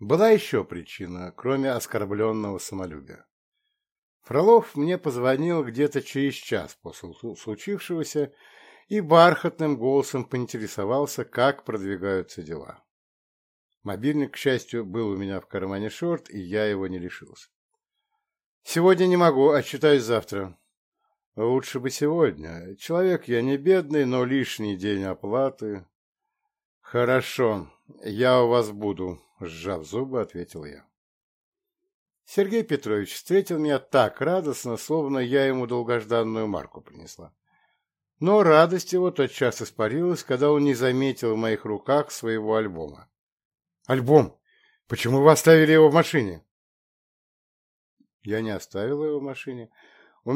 Была еще причина, кроме оскорбленного самолюбия. Фролов мне позвонил где-то через час после случившегося и бархатным голосом поинтересовался, как продвигаются дела. Мобильник, к счастью, был у меня в кармане шорт, и я его не лишился. «Сегодня не могу, отчитаюсь а завтра». «Лучше бы сегодня. Человек я не бедный, но лишний день оплаты...» «Хорошо», я у вас буду», — сжав зубы, ответил я. Сергей Петрович встретил меня так радостно, словно я ему долгожданную марку принесла. Но радость его тотчас испарилась, когда он не заметил в моих руках своего альбома. «Альбом! Почему вы оставили его в машине?» Я не оставил его в машине. У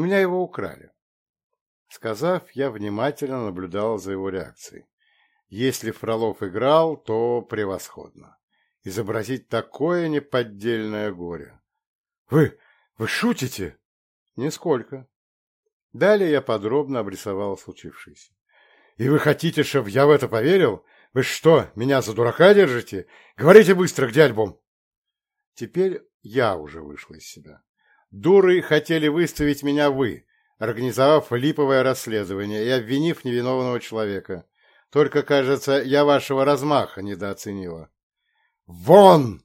если Фролов играл, то превосходно. Изобразить такое неподдельное горе. «Вы... вы шутите?» «Нисколько». Далее я подробно обрисовал случившееся. «И вы хотите, чтобы я в это поверил? Вы что, меня за дурака держите? Говорите быстро, где альбом?» Теперь я уже вышел из себя. «Дуры хотели выставить меня вы, организовав липовое расследование и обвинив невиновного человека». Только, кажется, я вашего размаха недооценила. «Вон!»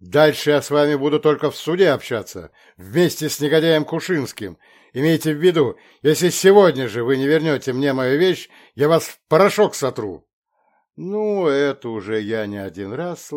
Дальше я с вами буду только в суде общаться, вместе с негодяем Кушинским. Имейте в виду, если сегодня же вы не вернете мне мою вещь, я вас в порошок сотру. — Ну, это уже я не один раз